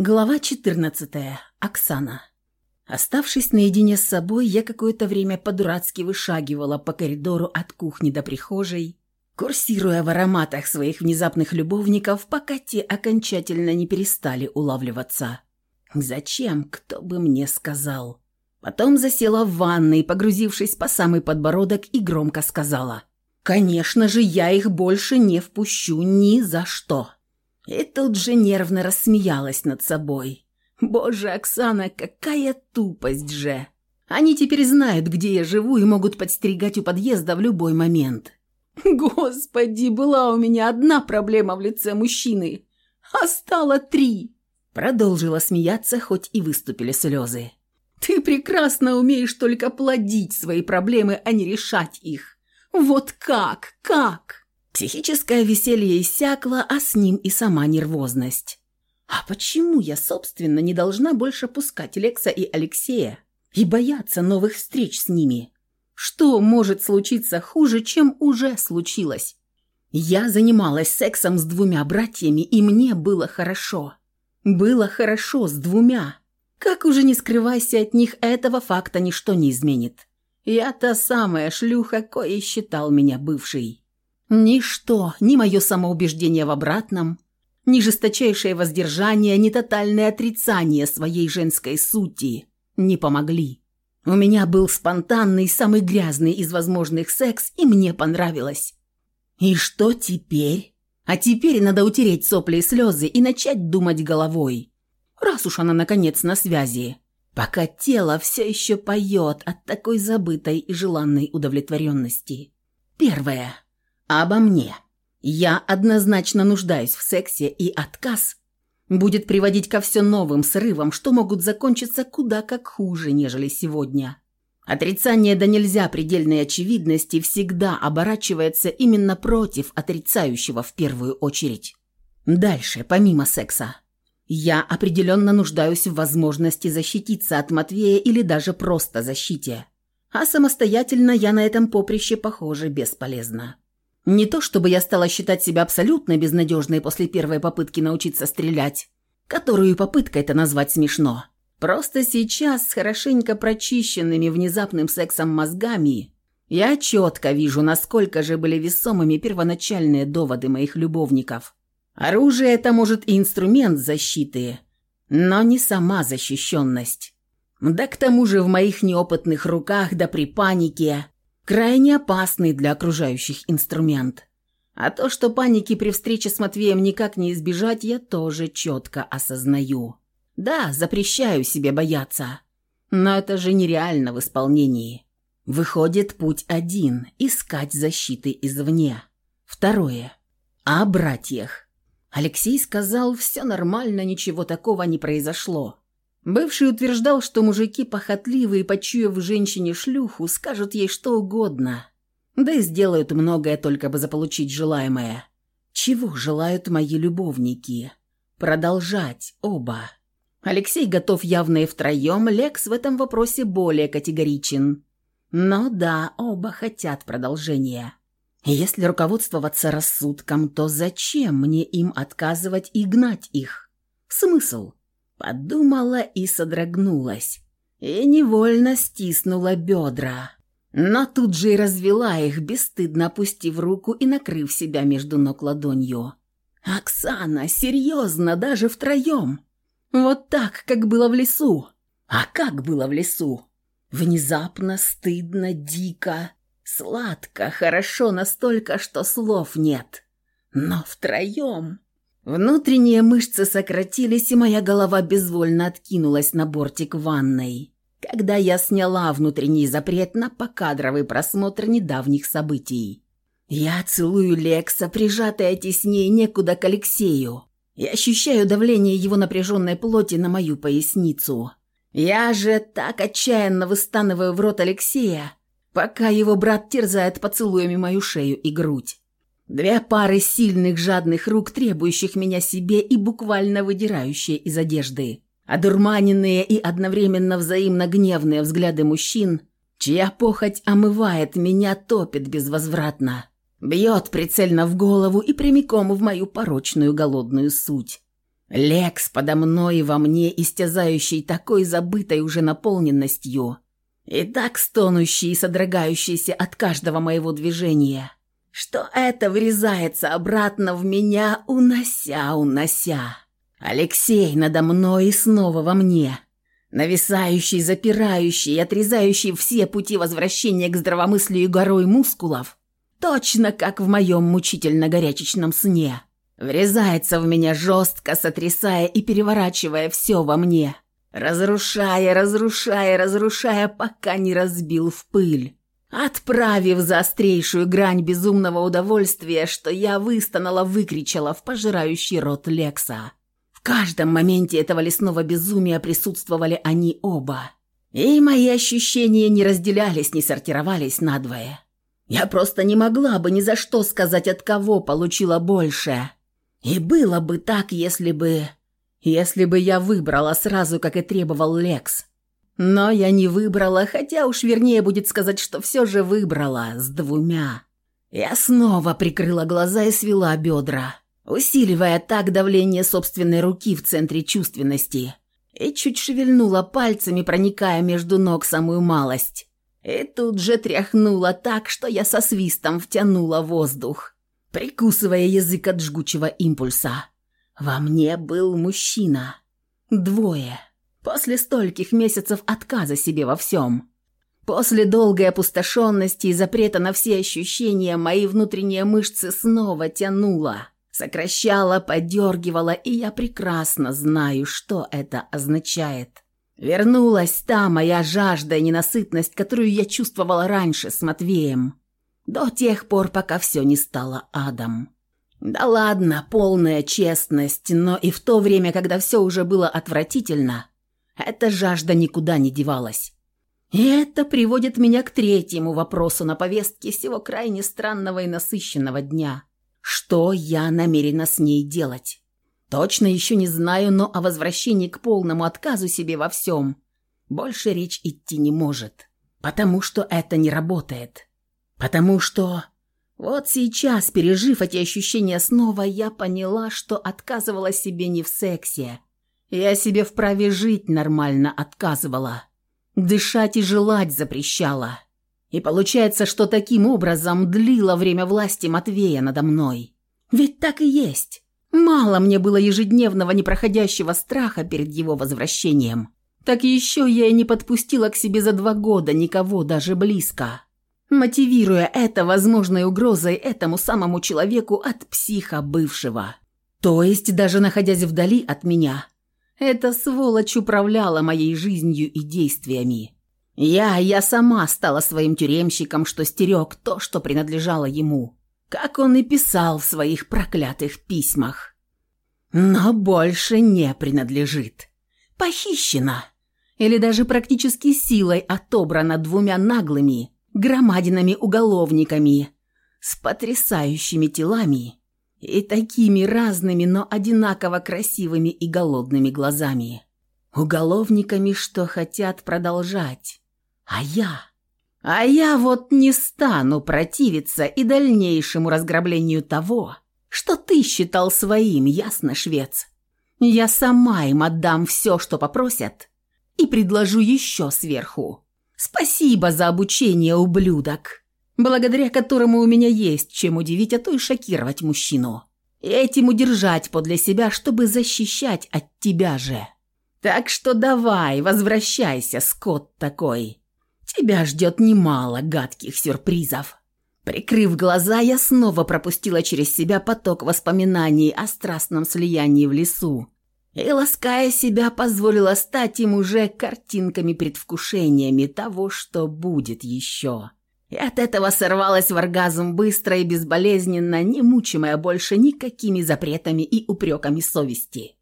Глава 14. Оксана. Оставшись наедине с собой, я какое-то время по-дурацки вышагивала по коридору от кухни до прихожей, курсируя в ароматах своих внезапных любовников, пока те окончательно не перестали улавливаться. Зачем, кто бы мне сказал? Потом засела в ванной, погрузившись по самый подбородок, и громко сказала. «Конечно же, я их больше не впущу ни за что!» И тут же нервно рассмеялась над собой. «Боже, Оксана, какая тупость же! Они теперь знают, где я живу и могут подстерегать у подъезда в любой момент». «Господи, была у меня одна проблема в лице мужчины, а стало три!» Продолжила смеяться, хоть и выступили слезы. «Ты прекрасно умеешь только плодить свои проблемы, а не решать их. Вот как, как?» Психическое веселье иссякло, а с ним и сама нервозность. А почему я, собственно, не должна больше пускать Лекса и Алексея и бояться новых встреч с ними? Что может случиться хуже, чем уже случилось? Я занималась сексом с двумя братьями, и мне было хорошо. Было хорошо с двумя. Как уже не скрывайся от них, этого факта ничто не изменит. Я та самая шлюха, коей считал меня бывший. Ничто, ни мое самоубеждение в обратном, ни жесточайшее воздержание, ни тотальное отрицание своей женской сути не помогли. У меня был спонтанный, самый грязный из возможных секс, и мне понравилось. И что теперь? А теперь надо утереть сопли и слезы и начать думать головой. Раз уж она, наконец, на связи. Пока тело все еще поет от такой забытой и желанной удовлетворенности. Первое обо мне. Я однозначно нуждаюсь в сексе, и отказ будет приводить ко все новым срывам, что могут закончиться куда как хуже, нежели сегодня. Отрицание да нельзя предельной очевидности всегда оборачивается именно против отрицающего в первую очередь. Дальше, помимо секса. Я определенно нуждаюсь в возможности защититься от Матвея или даже просто защите. А самостоятельно я на этом поприще, похоже, бесполезна. Не то чтобы я стала считать себя абсолютно безнадежной после первой попытки научиться стрелять, которую попыткой-то назвать смешно. Просто сейчас с хорошенько прочищенными внезапным сексом мозгами я четко вижу, насколько же были весомыми первоначальные доводы моих любовников. Оружие – это, может, и инструмент защиты, но не сама защищенность. Да к тому же в моих неопытных руках, да при панике, Крайне опасный для окружающих инструмент. А то, что паники при встрече с Матвеем никак не избежать, я тоже четко осознаю. Да, запрещаю себе бояться. Но это же нереально в исполнении. Выходит, путь один – искать защиты извне. Второе. О братьях. Алексей сказал, все нормально, ничего такого не произошло. Бывший утверждал, что мужики похотливые, почуяв в женщине шлюху, скажут ей что угодно. Да и сделают многое только бы заполучить желаемое. Чего желают мои любовники? Продолжать оба. Алексей готов явно и втроем, Лекс в этом вопросе более категоричен. Но да, оба хотят продолжения. Если руководствоваться рассудком, то зачем мне им отказывать и гнать их? Смысл? Подумала и содрогнулась. И невольно стиснула бедра. Но тут же и развела их, бесстыдно опустив руку и накрыв себя между ног ладонью. «Оксана, серьезно, даже втроем? Вот так, как было в лесу. А как было в лесу? Внезапно, стыдно, дико, сладко, хорошо настолько, что слов нет. Но втроем...» Внутренние мышцы сократились, и моя голова безвольно откинулась на бортик ванной, когда я сняла внутренний запрет на покадровый просмотр недавних событий. Я целую Лекса, прижатая теснее некуда к Алексею, и ощущаю давление его напряженной плоти на мою поясницу. Я же так отчаянно выстанываю в рот Алексея, пока его брат терзает поцелуями мою шею и грудь. Две пары сильных жадных рук, требующих меня себе и буквально выдирающие из одежды. Одурманенные и одновременно взаимно гневные взгляды мужчин, чья похоть омывает меня, топит безвозвратно. Бьет прицельно в голову и прямиком в мою порочную голодную суть. Лекс подо мной и во мне, истязающий такой забытой уже наполненностью, и так стонущий и содрогающийся от каждого моего движения, что это врезается обратно в меня, унося, унося. Алексей надо мной и снова во мне, нависающий, запирающий и отрезающий все пути возвращения к здравомыслию горой мускулов, точно как в моем мучительно-горячечном сне. Врезается в меня жестко, сотрясая и переворачивая все во мне. Разрушая, разрушая, разрушая, пока не разбил в пыль. Отправив за острейшую грань безумного удовольствия, что я выстонала, выкричала в пожирающий рот Лекса. В каждом моменте этого лесного безумия присутствовали они оба. И мои ощущения не разделялись, не сортировались надвое. Я просто не могла бы ни за что сказать, от кого получила больше. И было бы так, если бы... Если бы я выбрала сразу, как и требовал Лекс. Но я не выбрала, хотя уж вернее будет сказать, что все же выбрала с двумя. Я снова прикрыла глаза и свела бедра, усиливая так давление собственной руки в центре чувственности. И чуть шевельнула пальцами, проникая между ног самую малость. И тут же тряхнула так, что я со свистом втянула воздух прикусывая язык от жгучего импульса. Во мне был мужчина. Двое. После стольких месяцев отказа себе во всем. После долгой опустошенности и запрета на все ощущения мои внутренние мышцы снова тянуло, сокращало, подергивало, и я прекрасно знаю, что это означает. Вернулась та моя жажда и ненасытность, которую я чувствовала раньше с Матвеем. До тех пор, пока все не стало адом. Да ладно, полная честность, но и в то время, когда все уже было отвратительно, эта жажда никуда не девалась. И это приводит меня к третьему вопросу на повестке всего крайне странного и насыщенного дня. Что я намерена с ней делать? Точно еще не знаю, но о возвращении к полному отказу себе во всем больше речь идти не может, потому что это не работает. Потому что вот сейчас, пережив эти ощущения снова, я поняла, что отказывала себе не в сексе. Я себе вправе жить нормально отказывала. Дышать и желать запрещала. И получается, что таким образом длила время власти Матвея надо мной. Ведь так и есть. Мало мне было ежедневного непроходящего страха перед его возвращением. Так еще я и не подпустила к себе за два года никого даже близко мотивируя это возможной угрозой этому самому человеку от психа бывшего. То есть, даже находясь вдали от меня, эта сволочь управляла моей жизнью и действиями. Я, я сама стала своим тюремщиком, что стерег то, что принадлежало ему, как он и писал в своих проклятых письмах. Но больше не принадлежит. Похищена. Или даже практически силой отобрана двумя наглыми, громадинами-уголовниками с потрясающими телами и такими разными, но одинаково красивыми и голодными глазами. Уголовниками, что хотят продолжать. А я... А я вот не стану противиться и дальнейшему разграблению того, что ты считал своим, ясно, швец? Я сама им отдам все, что попросят, и предложу еще сверху. Спасибо за обучение, ублюдок, благодаря которому у меня есть чем удивить, а то и шокировать мужчину. Этим удержать подле себя, чтобы защищать от тебя же. Так что давай, возвращайся, скот такой. Тебя ждет немало гадких сюрпризов. Прикрыв глаза, я снова пропустила через себя поток воспоминаний о страстном слиянии в лесу, и, лаская себя, позволила стать им уже картинками-предвкушениями того, что будет еще. И от этого сорвалась в оргазм быстро и безболезненно, не мучимая больше никакими запретами и упреками совести.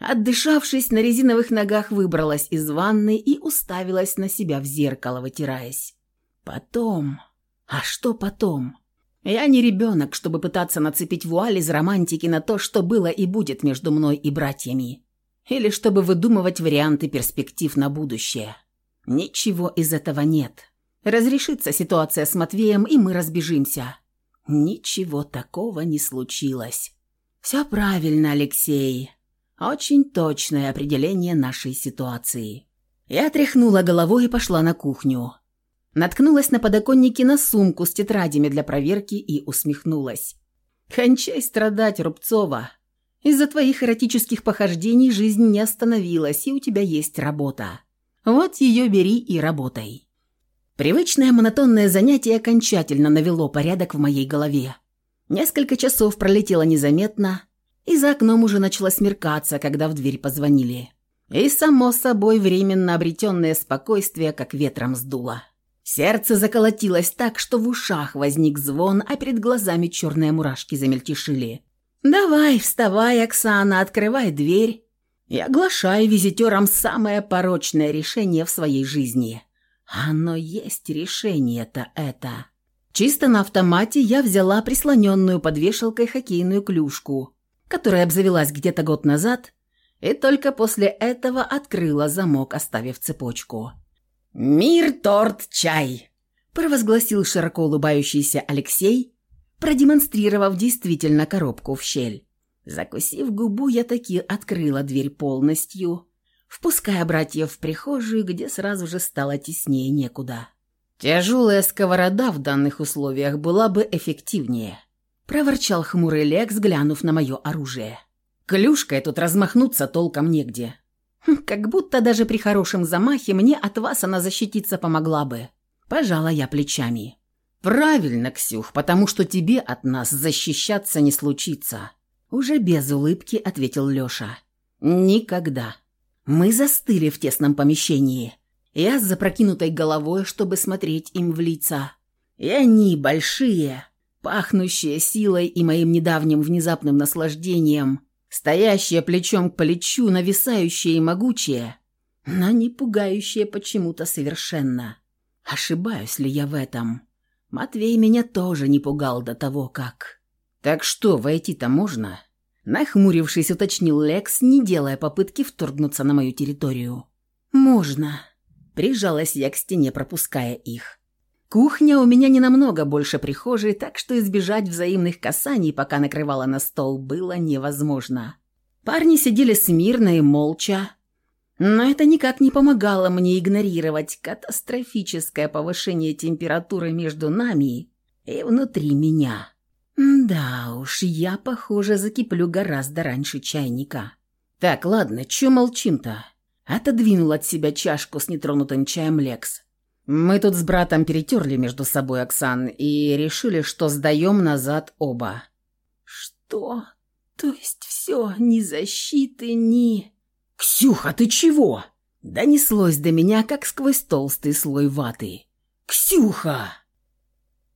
Отдышавшись, на резиновых ногах выбралась из ванны и уставилась на себя в зеркало, вытираясь. Потом... А что потом? Я не ребенок, чтобы пытаться нацепить вуаль из романтики на то, что было и будет между мной и братьями. Или чтобы выдумывать варианты перспектив на будущее. Ничего из этого нет. Разрешится ситуация с Матвеем, и мы разбежимся. Ничего такого не случилось. Все правильно, Алексей. Очень точное определение нашей ситуации. Я тряхнула головой и пошла на кухню. Наткнулась на подоконнике на сумку с тетрадями для проверки и усмехнулась. «Кончай страдать, Рубцова. Из-за твоих эротических похождений жизнь не остановилась, и у тебя есть работа. Вот ее бери и работай». Привычное монотонное занятие окончательно навело порядок в моей голове. Несколько часов пролетело незаметно, и за окном уже начало смеркаться, когда в дверь позвонили. И, само собой, временно обретенное спокойствие как ветром сдуло. Сердце заколотилось так, что в ушах возник звон, а перед глазами черные мурашки замельтешили. «Давай, вставай, Оксана, открывай дверь и оглашай визитерам самое порочное решение в своей жизни». Оно есть решение-то это. Чисто на автомате я взяла прислоненную под вешалкой хоккейную клюшку, которая обзавелась где-то год назад, и только после этого открыла замок, оставив цепочку. «Мир, торт, чай!» – провозгласил широко улыбающийся Алексей, продемонстрировав действительно коробку в щель. Закусив губу, я таки открыла дверь полностью, впуская братьев в прихожую, где сразу же стало теснее некуда. «Тяжелая сковорода в данных условиях была бы эффективнее», – проворчал хмурый Лекс, глянув на мое оружие. «Клюшкой тут размахнуться толком негде. Хм, как будто даже при хорошем замахе мне от вас она защититься помогла бы. Пожала я плечами. Правильно, Ксюх, потому что тебе от нас защищаться не случится. Уже без улыбки ответил Лёша. Никогда. Мы застыли в тесном помещении. Я с запрокинутой головой, чтобы смотреть им в лица. И они большие, пахнущие силой и моим недавним внезапным наслаждением, стоящие плечом к плечу, нависающие и могучие, но не пугающие почему-то совершенно. Ошибаюсь ли я в этом? Матвей меня тоже не пугал до того, как... «Так что, войти-то можно?» Нахмурившись, уточнил Лекс, не делая попытки вторгнуться на мою территорию. «Можно». Прижалась я к стене, пропуская их. Кухня у меня не намного больше прихожей, так что избежать взаимных касаний, пока накрывала на стол, было невозможно. Парни сидели смирно и молча, но это никак не помогало мне игнорировать катастрофическое повышение температуры между нами и внутри меня. Да уж, я, похоже, закиплю гораздо раньше чайника. Так, ладно, чё молчим-то? Отодвинул от себя чашку с нетронутым чаем Лекс. Мы тут с братом перетерли между собой, Оксан, и решили, что сдаем назад оба. Что? То есть все, ни защиты, ни... Ксюха, ты чего? Донеслось до меня, как сквозь толстый слой ваты. «Ксюха!»